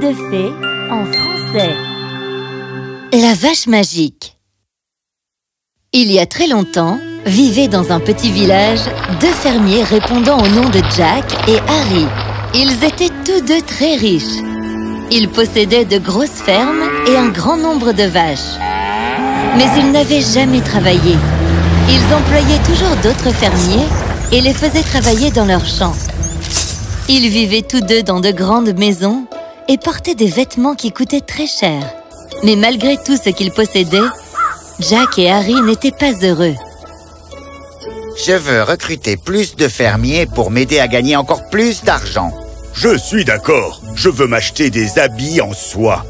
de fées en français. La vache magique Il y a très longtemps, vivaient dans un petit village deux fermiers répondant au nom de Jack et Harry. Ils étaient tous deux très riches. Ils possédaient de grosses fermes et un grand nombre de vaches. Mais ils n'avaient jamais travaillé. Ils employaient toujours d'autres fermiers et les faisaient travailler dans leurs champs. Ils vivaient tous deux dans de grandes maisons et portaient des vêtements qui coûtaient très cher. Mais malgré tout ce qu'ils possédaient, Jack et Harry n'étaient pas heureux. Je veux recruter plus de fermiers pour m'aider à gagner encore plus d'argent. Je suis d'accord. Je veux m'acheter des habits en soie.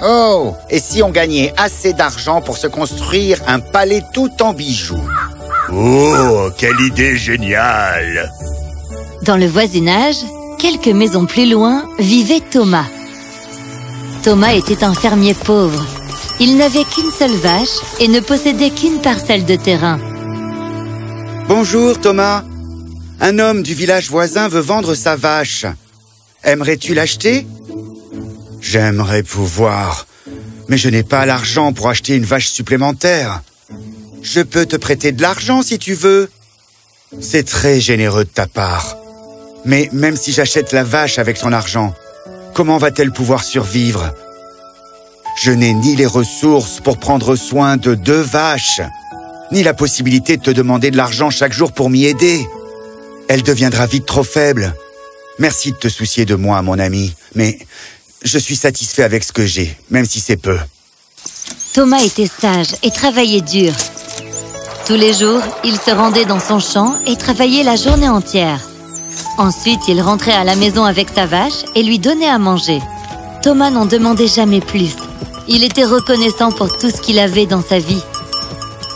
Oh, et si on gagnait assez d'argent pour se construire un palais tout en bijoux? Oh, quelle idée géniale Dans le voisinage, quelques maisons plus loin, vivait Thomas. Thomas était un fermier pauvre. Il n'avait qu'une seule vache et ne possédait qu'une parcelle de terrain. Bonjour Thomas. Un homme du village voisin veut vendre sa vache. Aimerais-tu l'acheter? J'aimerais pouvoir, mais je n'ai pas l'argent pour acheter une vache supplémentaire. Je peux te prêter de l'argent si tu veux. C'est très généreux de ta part. Mais même si j'achète la vache avec ton argent, comment va-t-elle pouvoir survivre? Je n'ai ni les ressources pour prendre soin de deux vaches, ni la possibilité de te demander de l'argent chaque jour pour m'y aider. Elle deviendra vite trop faible. Merci de te soucier de moi, mon ami, mais je suis satisfait avec ce que j'ai, même si c'est peu. Thomas était sage et travaillait dur. Tous les jours, il se rendait dans son champ et travaillait la journée entière. Ensuite, il rentrait à la maison avec sa vache et lui donnait à manger. Thomas n'en demandait jamais plus. Il était reconnaissant pour tout ce qu'il avait dans sa vie.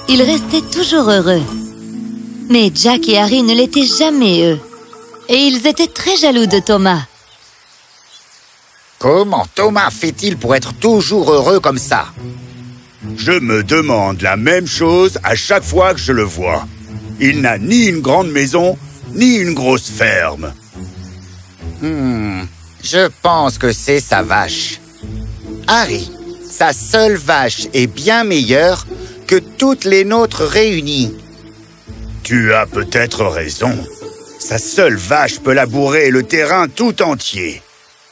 Il restait toujours heureux. Mais Jack et Harry ne l'étaient jamais, eux. Et ils étaient très jaloux de Thomas. Comment Thomas fait-il pour être toujours heureux comme ça? Je me demande la même chose à chaque fois que je le vois. Il n'a ni une grande maison, ni une grosse ferme. Hmm, je pense que c'est sa vache. Harry, sa seule vache est bien meilleure que toutes les nôtres réunies. Tu as peut-être raison. Sa seule vache peut labourer le terrain tout entier.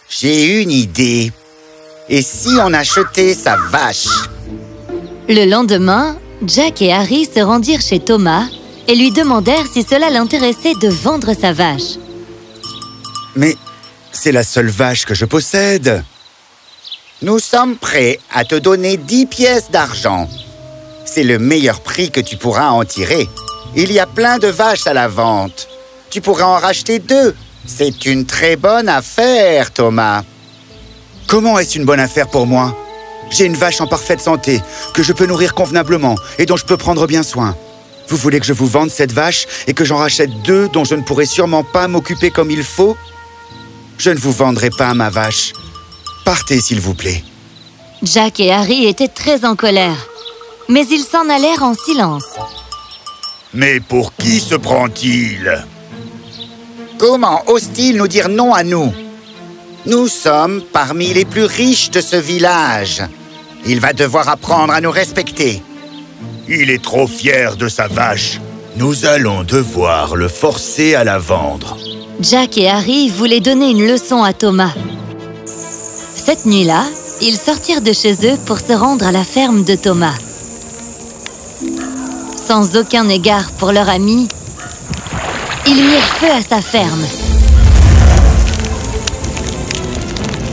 J'ai une idée. Et si on achetait sa vache? Le lendemain, Jack et Harry se rendirent chez Thomas et lui demandèrent si cela l'intéressait de vendre sa vache. Mais c'est la seule vache que je possède. Nous sommes prêts à te donner 10 pièces d'argent. C'est le meilleur prix que tu pourras en tirer. Il y a plein de vaches à la vente. Tu pourras en racheter deux. C'est une très bonne affaire, Thomas. Comment est-ce une bonne affaire pour moi? J'ai une vache en parfaite santé, que je peux nourrir convenablement et dont je peux prendre bien soin. Vous voulez que je vous vende cette vache et que j'en rachète deux dont je ne pourrai sûrement pas m'occuper comme il faut? Je ne vous vendrai pas ma vache. Partez, s'il vous plaît. Jack et Harry étaient très en colère. Mais ils s'en allèrent en silence. Mais pour qui se prend-il? Comment ose-t-il nous dire non à nous? Nous sommes parmi les plus riches de ce village. Il va devoir apprendre à nous respecter. Il est trop fier de sa vache. Nous allons devoir le forcer à la vendre. Jack et Harry voulaient donner une leçon à Thomas. Cette nuit-là, ils sortirent de chez eux pour se rendre à la ferme de Thomas. Sans aucun égard pour leur ami, ils mirent feu à sa ferme.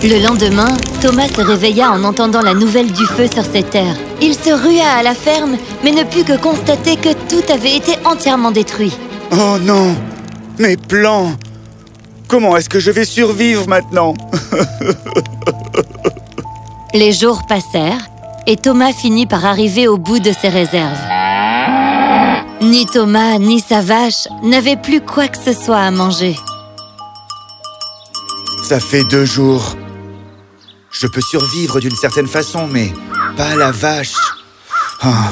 Le lendemain, Thomas se réveilla en entendant la nouvelle du feu sur ses terres. Il se rua à la ferme, mais ne put que constater que tout avait été entièrement détruit. Oh non Mes plans Comment est-ce que je vais survivre maintenant? Les jours passèrent et Thomas finit par arriver au bout de ses réserves. Ni Thomas ni sa vache n'avaient plus quoi que ce soit à manger. Ça fait deux jours. Je peux survivre d'une certaine façon, mais pas la vache. Ah,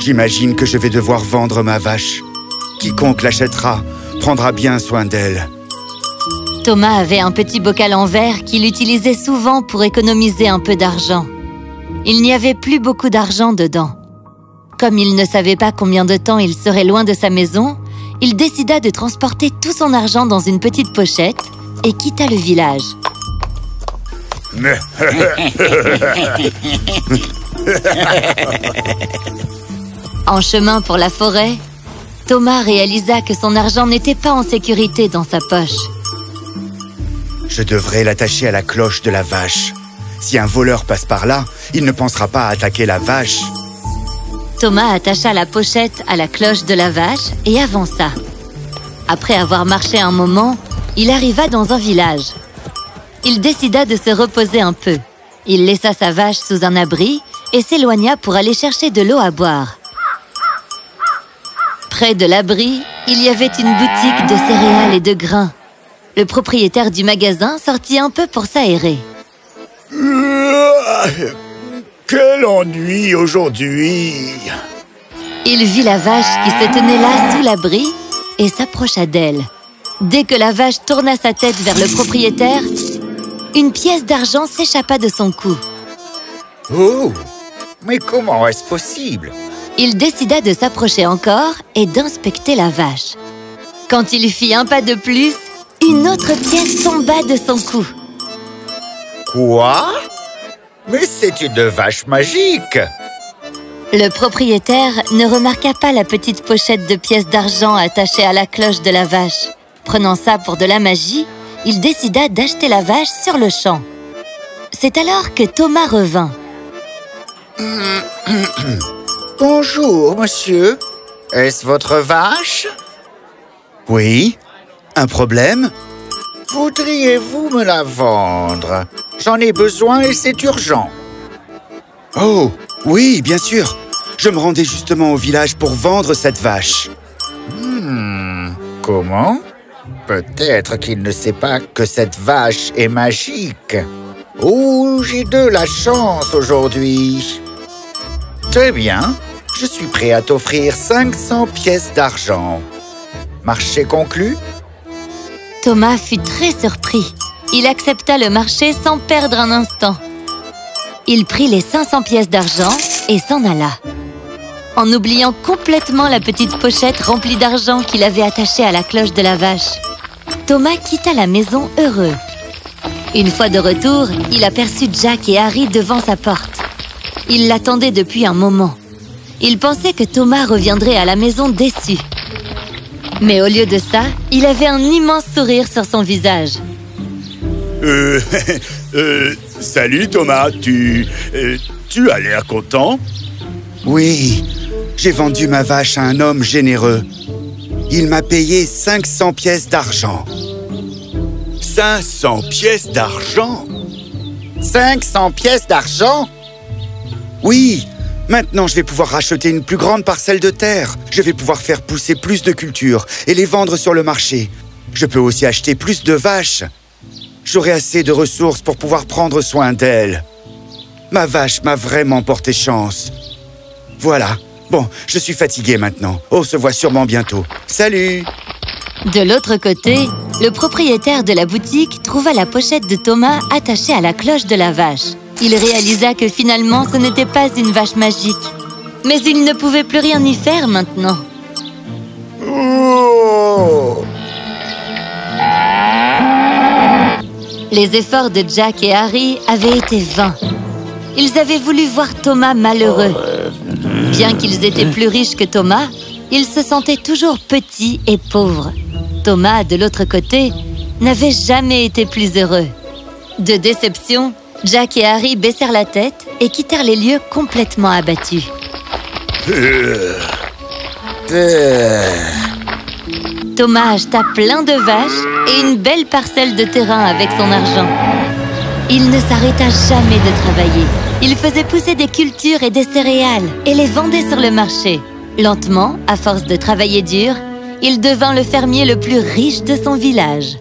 J'imagine que je vais devoir vendre ma vache. Quiconque l'achètera prendra bien soin d'elle. Thomas avait un petit bocal en verre qu'il utilisait souvent pour économiser un peu d'argent. Il n'y avait plus beaucoup d'argent dedans. Comme il ne savait pas combien de temps il serait loin de sa maison, il décida de transporter tout son argent dans une petite pochette et quitta le village. en chemin pour la forêt, Thomas réalisa que son argent n'était pas en sécurité dans sa poche. Je devrais l'attacher à la cloche de la vache. Si un voleur passe par là, il ne pensera pas à attaquer la vache. Thomas attacha la pochette à la cloche de la vache et avança. Après avoir marché un moment, il arriva dans un village. Il décida de se reposer un peu. Il laissa sa vache sous un abri et s'éloigna pour aller chercher de l'eau à boire. Près de l'abri, il y avait une boutique de céréales et de grains. Le propriétaire du magasin sortit un peu pour s'aérer. Quel ennui aujourd'hui Il vit la vache qui se tenait là sous l'abri et s'approcha d'elle. Dès que la vache tourna sa tête vers le propriétaire, une pièce d'argent s'échappa de son cou. Oh Mais comment est-ce possible? Il décida de s'approcher encore et d'inspecter la vache. Quand il fit un pas de plus, une autre pièce tomba de son cou. Quoi? Mais c'est une vache magique Le propriétaire ne remarqua pas la petite pochette de pièces d'argent attachée à la cloche de la vache. Prenant ça pour de la magie, il décida d'acheter la vache sur le champ. C'est alors que Thomas revint. Bonjour, monsieur. Est-ce votre vache? Oui. Un problème? Voudriez-vous me la vendre? J'en ai besoin et c'est urgent. Oh, oui, bien sûr. Je me rendais justement au village pour vendre cette vache. Hmm, comment? Peut-être qu'il ne sait pas que cette vache est magique. Oh, j'ai de la chance aujourd'hui. Très bien. Je suis prêt à t'offrir 500 pièces d'argent. Marché conclu? Thomas fut très surpris. Il accepta le marché sans perdre un instant. Il prit les 500 pièces d'argent et s'en alla. En oubliant complètement la petite pochette remplie d'argent qu'il avait attachée à la cloche de la vache. Thomas quitta la maison heureux. Une fois de retour, il aperçut Jack et Harry devant sa porte. Il l'attendait depuis un moment. Il pensait que Thomas reviendrait à la maison déçu. Mais au lieu de ça, il avait un immense sourire sur son visage. Euh, euh salut Thomas, tu... Euh, tu as l'air content? Oui, j'ai vendu ma vache à un homme généreux. Il m'a payé 500 pièces d'argent. 500 pièces d'argent? 500 pièces d'argent? Oui, Maintenant, je vais pouvoir racheter une plus grande parcelle de terre. Je vais pouvoir faire pousser plus de cultures et les vendre sur le marché. Je peux aussi acheter plus de vaches. J'aurai assez de ressources pour pouvoir prendre soin d'elles. Ma vache m'a vraiment porté chance. Voilà. Bon, je suis fatigué maintenant. On se voit sûrement bientôt. Salut De l'autre côté, le propriétaire de la boutique trouva la pochette de Thomas attachée à la cloche de la vache. Il réalisa que finalement ce n'était pas une vache magique. Mais il ne pouvait plus rien y faire maintenant. Oh. Les efforts de Jack et Harry avaient été vains. Ils avaient voulu voir Thomas malheureux. Bien qu'ils étaient plus riches que Thomas, ils se sentaient toujours petits et pauvres. Thomas, de l'autre côté, n'avait jamais été plus heureux. De déception, Jack et Harry baissèrent la tête et quittèrent les lieux complètement abattus. Thomas acheta plein de vaches et une belle parcelle de terrain avec son argent. Il ne s'arrêta jamais de travailler. Il faisait pousser des cultures et des céréales et les vendait sur le marché. Lentement, à force de travailler dur, il devint le fermier le plus riche de son village.